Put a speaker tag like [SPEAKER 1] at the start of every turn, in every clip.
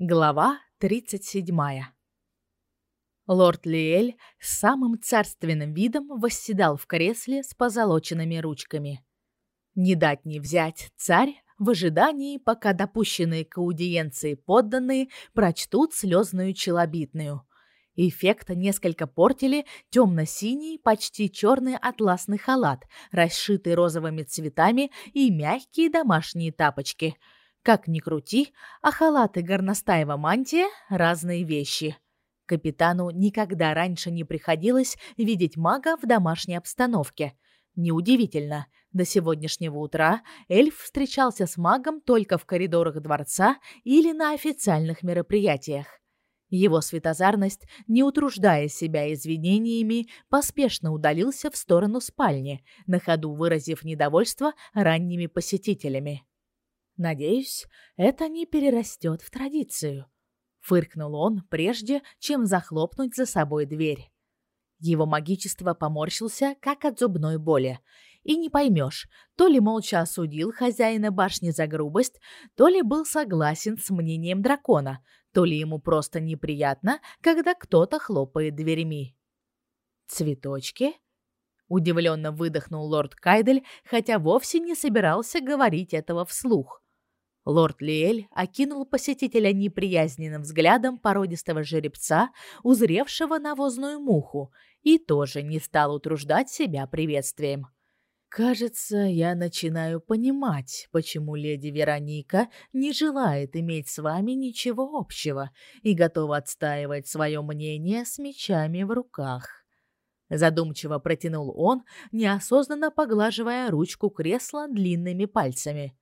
[SPEAKER 1] Глава 37. Лорд Лиэль с самым царственным видом восседал в кресле с позолоченными ручками. Не дать не взять царь в ожидании, пока допущенные к аудиенции подданные прочтут слезную челобитную. Эффект несколько портили темно-синий, почти черный атласный халат, расшитый розовыми цветами и мягкие домашние тапочки – как ни крути, а халат и горностаева мантия – разные вещи. Капитану никогда раньше не приходилось видеть мага в домашней обстановке. Неудивительно, до сегодняшнего утра эльф встречался с магом только в коридорах дворца или на официальных мероприятиях. Его светозарность, не утруждая себя извинениями, поспешно удалился в сторону спальни, на ходу выразив недовольство ранними посетителями. Надеюсь, это не перерастет в традицию, фыркнул он, прежде чем захлопнуть за собой дверь. Его магичество поморщился, как от зубной боли, и не поймешь, то ли молча осудил хозяина башни за грубость, то ли был согласен с мнением дракона, то ли ему просто неприятно, когда кто-то хлопает дверьми. Цветочки? Удивленно выдохнул лорд Кайдель, хотя вовсе не собирался говорить этого вслух. Лорд Лиэль окинул посетителя неприязненным взглядом породистого жеребца, узревшего навозную муху, и тоже не стал утруждать себя приветствием. Кажется, я начинаю понимать, почему леди Вероника не желает иметь с вами ничего общего и готова отстаивать свое мнение с мечами в руках. Задумчиво протянул он, неосознанно поглаживая ручку кресла длинными пальцами.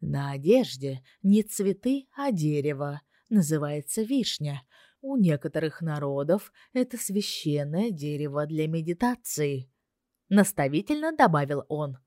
[SPEAKER 1] На одежде не цветы, а дерево. Называется вишня. У некоторых народов это священное дерево для медитации. Наставительно добавил он.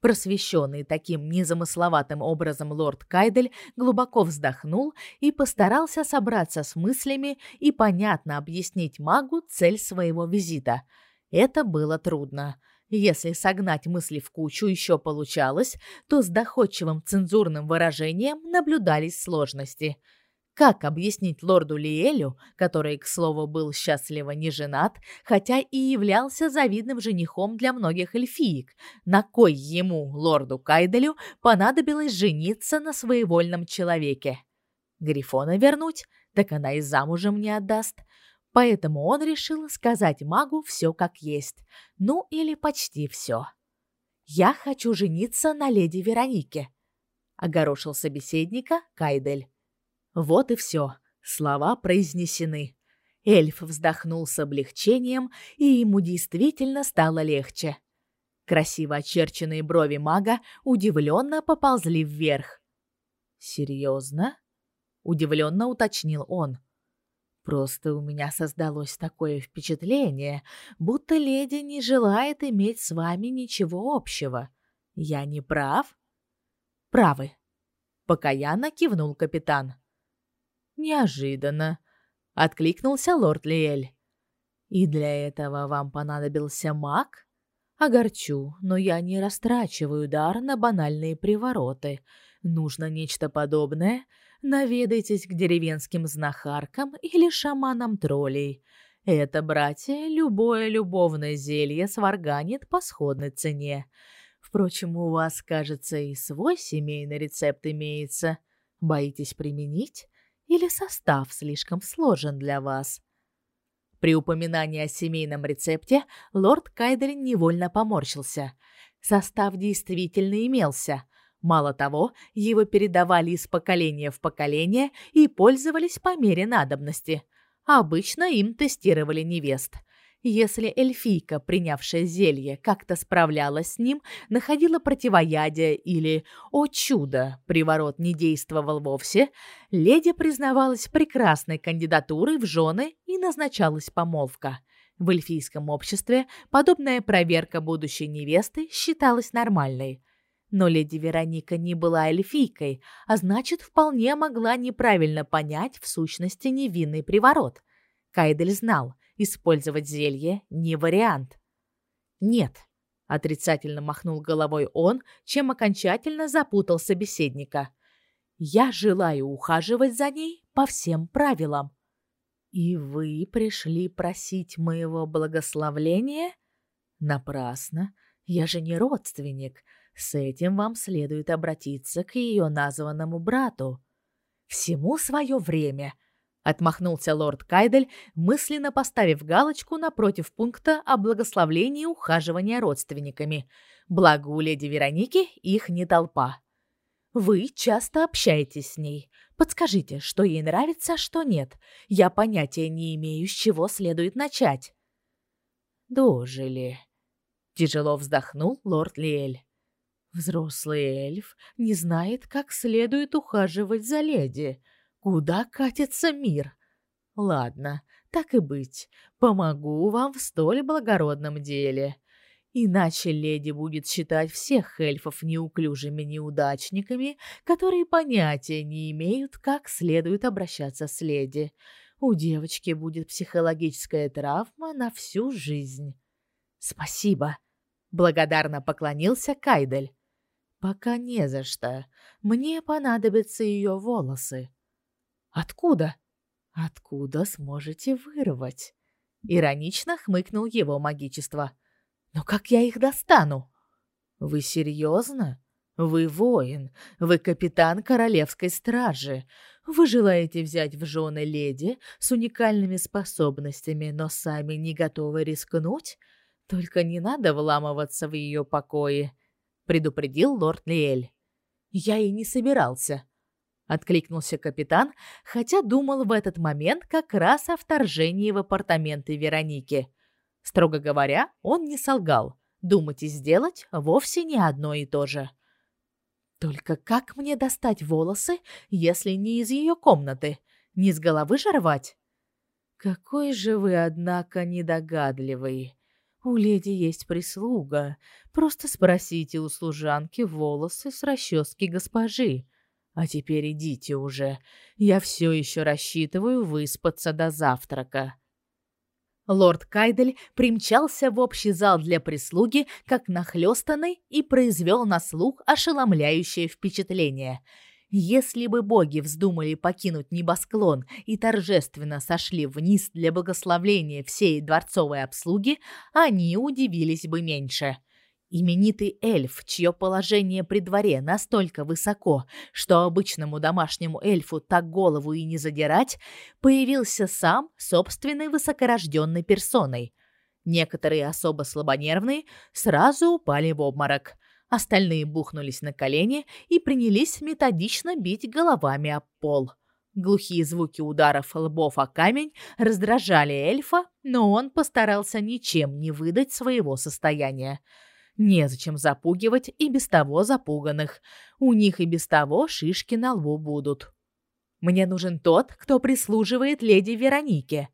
[SPEAKER 1] Просвещенный таким незамысловатым образом лорд Кайдель глубоко вздохнул и постарался собраться с мыслями и понятно объяснить магу цель своего визита. Это было трудно. Если согнать мысли в кучу еще получалось, то с доходчивым цензурным выражением наблюдались сложности. Как объяснить лорду Лиэлю, который, к слову, был счастливо не женат, хотя и являлся завидным женихом для многих эльфиек, на кой ему, лорду Кайделю, понадобилось жениться на своевольном человеке? Грифона вернуть? Так она и замужем не отдаст. Поэтому он решил сказать магу все как есть. Ну или почти все. «Я хочу жениться на леди Веронике», — огорошил собеседника Кайдель. Вот и все. Слова произнесены. Эльф вздохнул с облегчением, и ему действительно стало легче. Красиво очерченные брови мага удивленно поползли вверх. «Серьезно?» — удивленно уточнил он. Просто у меня создалось такое впечатление, будто леди не желает иметь с вами ничего общего. Я не прав? Правы. Покаянно кивнул капитан. Неожиданно, откликнулся лорд Лиэль. И для этого вам понадобился маг? Огорчу, но я не растрачиваю дар на банальные привороты. Нужно нечто подобное — наведайтесь к деревенским знахаркам или шаманам троллей. Это, братья, любое любовное зелье сварганит по сходной цене. Впрочем, у вас, кажется, и свой семейный рецепт имеется. Боитесь применить? Или состав слишком сложен для вас? При упоминании о семейном рецепте лорд Кайдер невольно поморщился. Состав действительно имелся — Мало того, его передавали из поколения в поколение и пользовались по мере надобности. Обычно им тестировали невест. Если эльфийка, принявшая зелье, как-то справлялась с ним, находила противоядие или, о чудо, приворот не действовал вовсе, леди признавалась прекрасной кандидатурой в жены и назначалась помолвка. В эльфийском обществе подобная проверка будущей невесты считалась нормальной. Но леди Вероника не была эльфийкой, а значит, вполне могла неправильно понять в сущности невинный приворот. Кайдель знал, использовать зелье не вариант. Нет, отрицательно махнул головой он, чем окончательно запутал собеседника. Я желаю ухаживать за ней по всем правилам. И вы пришли просить моего благословения? Напрасно. Я же не родственник. С этим вам следует обратиться к ее названному брату. Всему свое время, отмахнулся лорд Кайдель, мысленно поставив галочку напротив пункта о благословлении ухаживания родственниками. Благо у леди Вероники их не толпа. Вы часто общаетесь с ней. Подскажите, что ей нравится, а что нет. Я понятия не имею, с чего следует начать. Дожили. Тяжело вздохнул лорд Лиэль. Взрослый эльф не знает, как следует ухаживать за леди. Куда катится мир? Ладно, так и быть. Помогу вам в столь благородном деле. Иначе леди будет считать всех эльфов неуклюжими неудачниками, которые понятия не имеют, как следует обращаться с леди. У девочки будет психологическая травма на всю жизнь. Спасибо, благодарно поклонился Кайдель. Пока не за что. Мне понадобятся ее волосы. Откуда? Откуда сможете вырвать? Иронично хмыкнул его магичество. Но как я их достану? Вы серьезно? Вы воин, вы капитан королевской стражи. Вы желаете взять в жены леди с уникальными способностями, но сами не готовы рискнуть? Только не надо вламываться в ее покои предупредил лорд Лиэль. Я и не собирался, откликнулся капитан, хотя думал в этот момент как раз о вторжении в апартаменты Вероники. Строго говоря, он не солгал. Думать и сделать вовсе не одно и то же. Только как мне достать волосы, если не из ее комнаты? Не с головы же рвать? Какой же вы, однако, недогадливый. У леди есть прислуга. Просто спросите у служанки волосы с расчески госпожи. А теперь идите уже. Я все еще рассчитываю выспаться до завтрака. Лорд Кайдель примчался в общий зал для прислуги, как нахлёстанный, и произвел на слух ошеломляющее впечатление – если бы боги вздумали покинуть небосклон и торжественно сошли вниз для благословления всей дворцовой обслуги, они удивились бы меньше. Именитый эльф, чье положение при дворе настолько высоко, что обычному домашнему эльфу так голову и не задирать, появился сам собственной высокорожденной персоной. Некоторые особо слабонервные сразу упали в обморок – Остальные бухнулись на колени и принялись методично бить головами об пол. Глухие звуки ударов лбов о камень раздражали эльфа, но он постарался ничем не выдать своего состояния. Незачем запугивать и без того запуганных. У них и без того шишки на лбу будут. Мне нужен тот, кто прислуживает леди Веронике,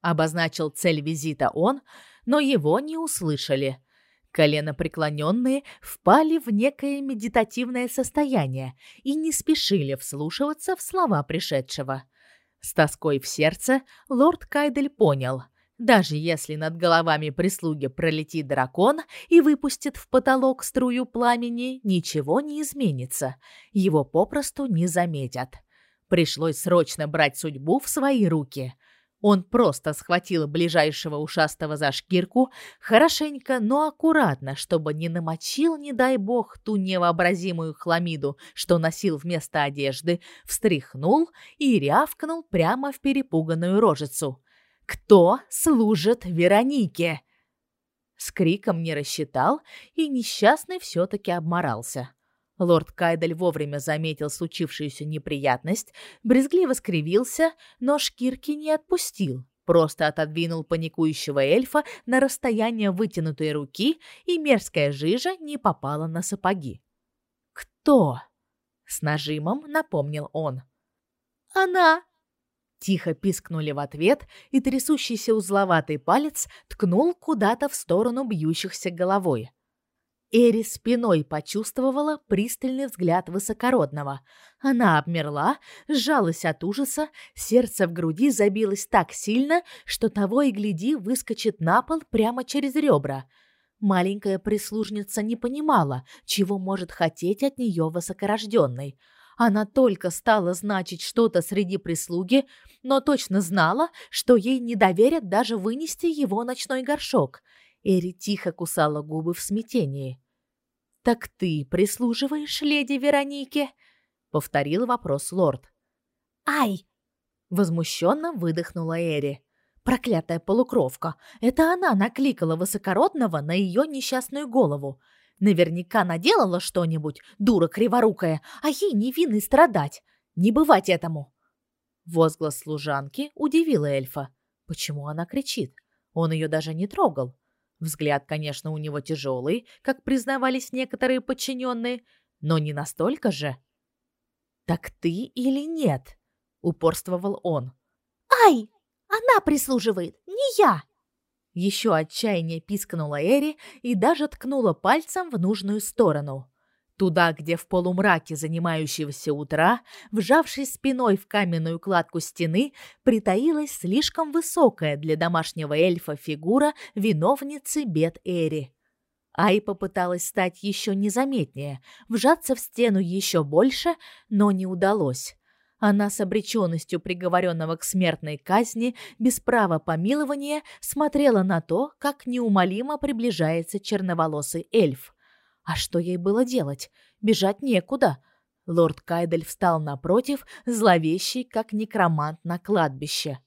[SPEAKER 1] обозначил цель визита он, но его не услышали. Колено преклоненные впали в некое медитативное состояние и не спешили вслушиваться в слова пришедшего. С тоской в сердце лорд Кайдель понял, даже если над головами прислуги пролетит дракон и выпустит в потолок струю пламени, ничего не изменится. Его попросту не заметят. Пришлось срочно брать судьбу в свои руки – он просто схватил ближайшего ушастого за шкирку, хорошенько, но аккуратно, чтобы не намочил, не дай бог, ту невообразимую хламиду, что носил вместо одежды, встряхнул и рявкнул прямо в перепуганную рожицу. «Кто служит Веронике?» С криком не рассчитал, и несчастный все-таки обморался. Лорд Кайдель вовремя заметил случившуюся неприятность, брезгливо скривился, но шкирки не отпустил. Просто отодвинул паникующего эльфа на расстояние вытянутой руки, и мерзкая жижа не попала на сапоги. «Кто?» — с нажимом напомнил он. «Она!» Тихо пискнули в ответ, и трясущийся узловатый палец ткнул куда-то в сторону бьющихся головой. Эри спиной почувствовала пристальный взгляд высокородного. Она обмерла, сжалась от ужаса, сердце в груди забилось так сильно, что того и гляди выскочит на пол прямо через ребра. Маленькая прислужница не понимала, чего может хотеть от нее высокорожденный. Она только стала значить что-то среди прислуги, но точно знала, что ей не доверят даже вынести его ночной горшок. Эри тихо кусала губы в смятении. «Так ты прислуживаешь леди Веронике?» — повторил вопрос лорд.
[SPEAKER 2] «Ай!»
[SPEAKER 1] — возмущенно выдохнула Эри. Проклятая полукровка. Это она накликала высокородного на ее несчастную голову. Наверняка наделала что-нибудь, дура криворукая, а ей невинный страдать. Не бывать этому. Возглас служанки удивил эльфа. Почему она кричит? Он ее даже не трогал. Взгляд, конечно, у него тяжелый, как признавались некоторые подчиненные, но не настолько же. «Так ты или нет?» — упорствовал он.
[SPEAKER 2] «Ай!» Она прислуживает, не я!»
[SPEAKER 1] Еще отчаяние пискнула Эри и даже ткнула пальцем в нужную сторону. Туда, где в полумраке занимающегося утра, вжавшись спиной в каменную кладку стены, притаилась слишком высокая для домашнего эльфа фигура виновницы бед Эри. Ай попыталась стать еще незаметнее, вжаться в стену еще больше, но не удалось. Она с обреченностью приговоренного к смертной казни без права помилования смотрела на то, как неумолимо приближается черноволосый эльф. А что ей было делать? Бежать некуда. Лорд Кайдель встал напротив, зловещий, как некромант на кладбище.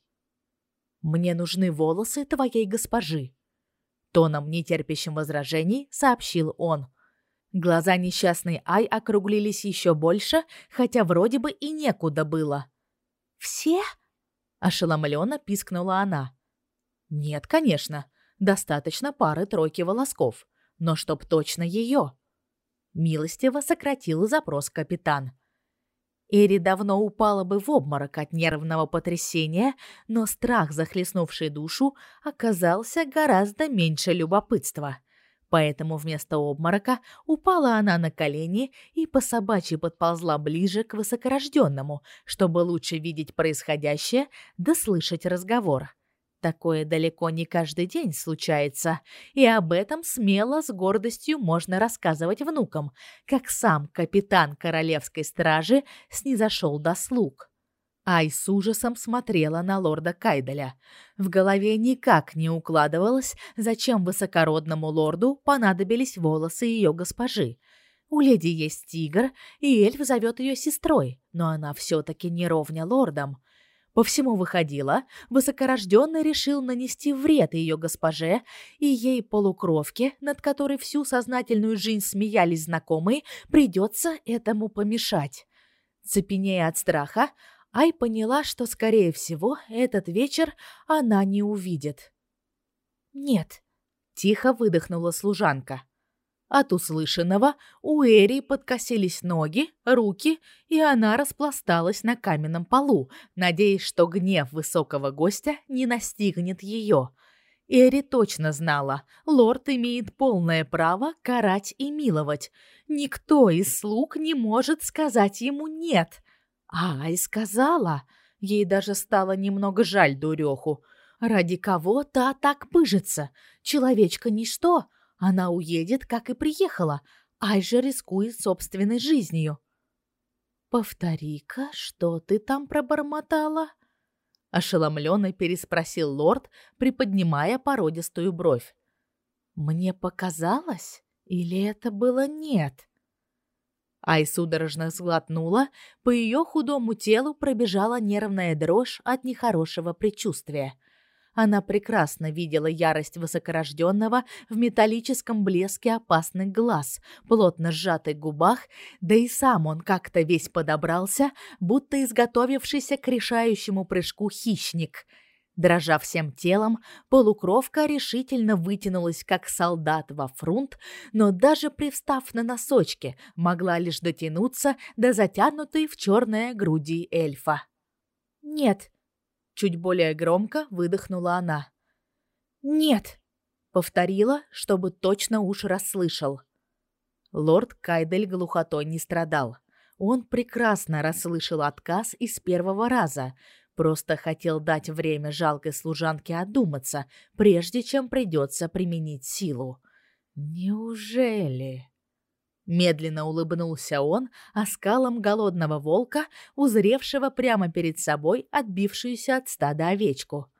[SPEAKER 1] «Мне нужны волосы твоей госпожи», — тоном нетерпящим возражений сообщил он. — Глаза несчастной Ай округлились еще больше, хотя вроде бы и некуда было.
[SPEAKER 2] «Все?» – ошеломленно пискнула она.
[SPEAKER 1] «Нет, конечно. Достаточно пары-тройки волосков. Но чтоб точно ее». Милостиво сократил запрос капитан. Эри давно упала бы в обморок от нервного потрясения, но страх, захлестнувший душу, оказался гораздо меньше любопытства – Поэтому вместо обморока упала она на колени и по собачьи подползла ближе к высокорожденному, чтобы лучше видеть происходящее да слышать разговор. Такое далеко не каждый день случается, и об этом смело с гордостью можно рассказывать внукам, как сам капитан королевской стражи снизошел до слуг. Ай с ужасом смотрела на лорда Кайделя. В голове никак не укладывалось, зачем высокородному лорду понадобились волосы ее госпожи. У леди есть тигр, и эльф зовет ее сестрой, но она все-таки не ровня лордам. По всему выходило, высокорожденный решил нанести вред ее госпоже, и ей полукровке, над которой всю сознательную жизнь смеялись знакомые, придется этому помешать. Цепенея от страха, Ай поняла, что, скорее всего, этот вечер она не увидит.
[SPEAKER 2] «Нет», —
[SPEAKER 1] тихо выдохнула служанка. От услышанного у Эри подкосились ноги, руки, и она распласталась на каменном полу, надеясь, что гнев высокого гостя не настигнет ее. Эри точно знала, лорд имеет полное право карать и миловать. Никто из слуг не может сказать ему «нет», а, и сказала. Ей даже стало немного жаль дуреху. Ради кого та так пыжится? Человечка ничто. Она уедет, как и приехала. Ай же рискует собственной жизнью. «Повтори-ка, что ты там пробормотала?» Ошеломленно переспросил лорд, приподнимая породистую бровь. «Мне показалось? Или это было нет?» Ай судорожно сглотнула, по ее худому телу пробежала нервная дрожь от нехорошего предчувствия. Она прекрасно видела ярость высокорожденного в металлическом блеске опасных глаз, плотно сжатых губах, да и сам он как-то весь подобрался, будто изготовившийся к решающему прыжку хищник — Дрожа всем телом, полукровка решительно вытянулась, как солдат во фрунт, но даже привстав на носочки, могла лишь дотянуться до затянутой в черное груди эльфа.
[SPEAKER 2] «Нет», — чуть более громко выдохнула она. «Нет», — повторила, чтобы точно уж расслышал.
[SPEAKER 1] Лорд Кайдель глухотой не страдал. Он прекрасно расслышал отказ из первого раза, Просто хотел дать время жалкой служанке одуматься, прежде чем придется применить силу. Неужели? Медленно улыбнулся он оскалом голодного волка, узревшего прямо перед собой отбившуюся от стада овечку.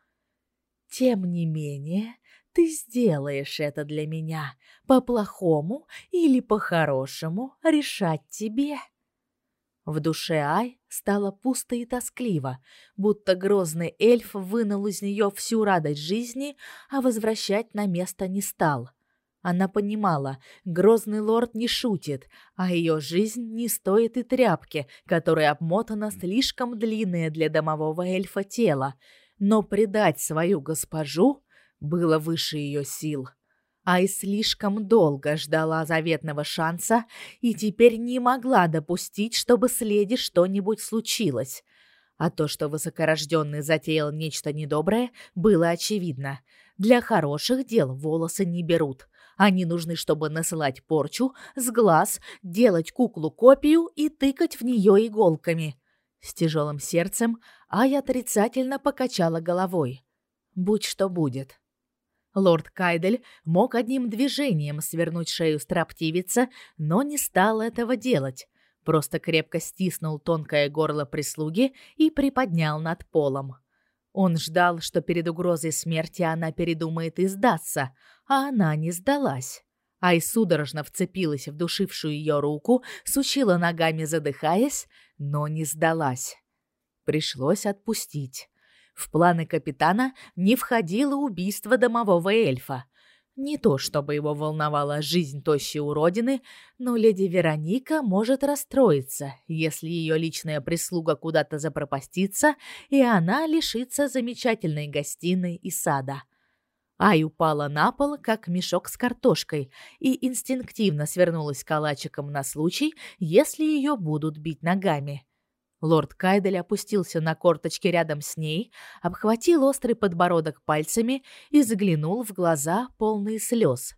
[SPEAKER 1] Тем не менее, ты сделаешь это для меня, по-плохому или по-хорошему, решать тебе. В душе Ай стало пусто и тоскливо, будто грозный эльф вынул из нее всю радость жизни, а возвращать на место не стал. Она понимала, грозный лорд не шутит, а ее жизнь не стоит и тряпки, которой обмотано слишком длинное для домового эльфа тело, но предать свою госпожу было выше ее сил. Ай слишком долго ждала заветного шанса и теперь не могла допустить, чтобы с леди что-нибудь случилось. А то, что высокорожденный затеял нечто недоброе, было очевидно. Для хороших дел волосы не берут. Они нужны, чтобы насылать порчу с глаз, делать куклу-копию и тыкать в нее иголками. С тяжелым сердцем Ая отрицательно покачала головой. Будь что будет. Лорд Кайдель мог одним движением свернуть шею строптивица, но не стал этого делать. Просто крепко стиснул тонкое горло прислуги и приподнял над полом. Он ждал, что перед угрозой смерти она передумает и сдастся, а она не сдалась. Ай судорожно вцепилась в душившую ее руку, сучила ногами, задыхаясь, но не сдалась. Пришлось отпустить. В планы капитана не входило убийство домового эльфа. Не то, чтобы его волновала жизнь тощей уродины, но леди Вероника может расстроиться, если ее личная прислуга куда-то запропастится, и она лишится замечательной гостиной и сада. Ай упала на пол, как мешок с картошкой, и инстинктивно свернулась калачиком на случай, если ее будут бить ногами. Лорд Кайдель опустился на корточки рядом с ней, обхватил острый подбородок пальцами и заглянул в глаза, полные слез.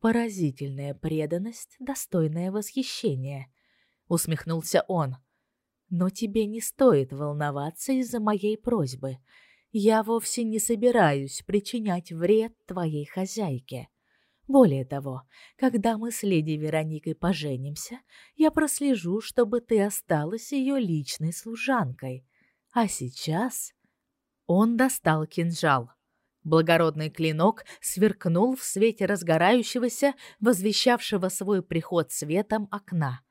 [SPEAKER 1] Поразительная преданность, достойное восхищение, усмехнулся он. Но тебе не стоит волноваться из-за моей просьбы. Я вовсе не собираюсь причинять вред твоей хозяйке. Более того, когда мы с леди Вероникой поженимся, я прослежу, чтобы ты осталась ее личной служанкой. А сейчас он достал кинжал. Благородный клинок сверкнул в свете разгорающегося, возвещавшего свой приход светом окна.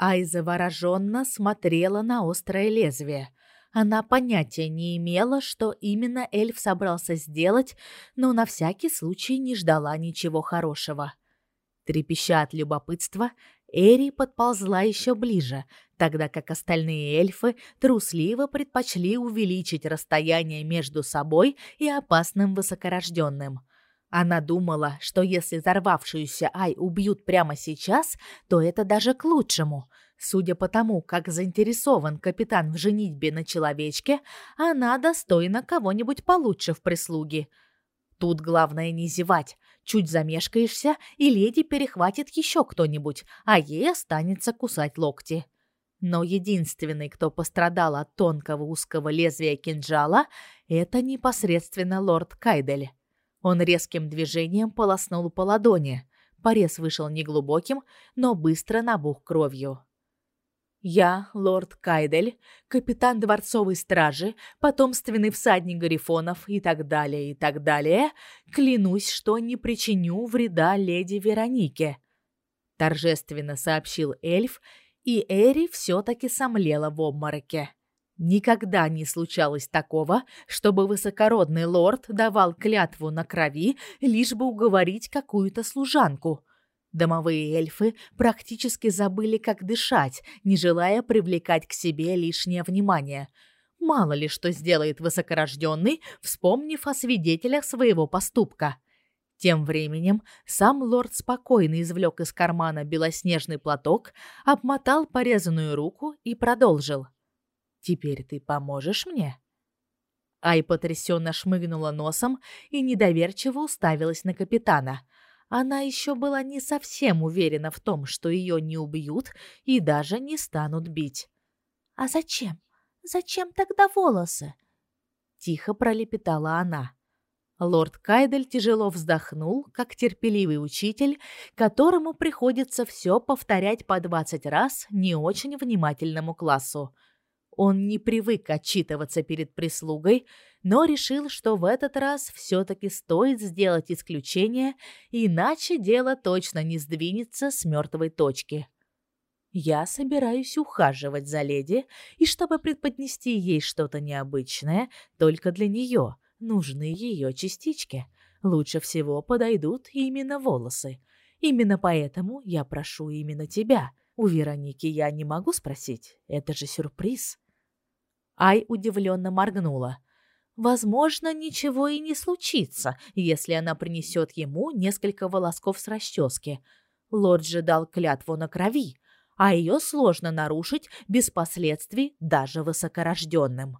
[SPEAKER 1] Ай завороженно смотрела на острое лезвие — она понятия не имела, что именно эльф собрался сделать, но на всякий случай не ждала ничего хорошего. Трепеща от любопытства, Эри подползла еще ближе, тогда как остальные эльфы трусливо предпочли увеличить расстояние между собой и опасным высокорожденным. Она думала, что если взорвавшуюся Ай убьют прямо сейчас, то это даже к лучшему — Судя по тому, как заинтересован капитан в женитьбе на человечке, она достойна кого-нибудь получше в прислуге. Тут главное не зевать. Чуть замешкаешься, и леди перехватит еще кто-нибудь, а ей останется кусать локти. Но единственный, кто пострадал от тонкого узкого лезвия кинжала, это непосредственно лорд Кайдель. Он резким движением полоснул по ладони. Порез вышел неглубоким, но быстро набух кровью. Я, лорд Кайдель, капитан дворцовой стражи, потомственный всадник Гарифонов и так далее, и так далее, клянусь, что не причиню вреда леди Веронике, торжественно сообщил эльф, и Эри все таки сомлела в обмороке. Никогда не случалось такого, чтобы высокородный лорд давал клятву на крови, лишь бы уговорить какую-то служанку. Домовые эльфы практически забыли, как дышать, не желая привлекать к себе лишнее внимание. Мало ли что сделает высокорожденный, вспомнив о свидетелях своего поступка. Тем временем сам лорд спокойно извлек из кармана белоснежный платок, обмотал порезанную руку и продолжил. «Теперь ты поможешь мне?» Ай потрясенно шмыгнула носом и недоверчиво уставилась на капитана – она еще была не совсем уверена в том, что ее не убьют и даже не станут бить.
[SPEAKER 2] «А зачем? Зачем тогда волосы?»
[SPEAKER 1] Тихо пролепетала она. Лорд Кайдель тяжело вздохнул, как терпеливый учитель, которому приходится все повторять по двадцать раз не очень внимательному классу. Он не привык отчитываться перед прислугой, но решил, что в этот раз все таки стоит сделать исключение, иначе дело точно не сдвинется с мертвой точки. Я собираюсь ухаживать за леди, и чтобы преподнести ей что-то необычное, только для нее нужны ее частички. Лучше всего подойдут именно волосы. Именно поэтому я прошу именно тебя. У Вероники я не могу спросить. Это же сюрприз. Ай удивленно моргнула. Возможно, ничего и не случится, если она принесет ему несколько волосков с расчески. Лорд же дал клятву на крови, а ее сложно нарушить без последствий даже высокорожденным.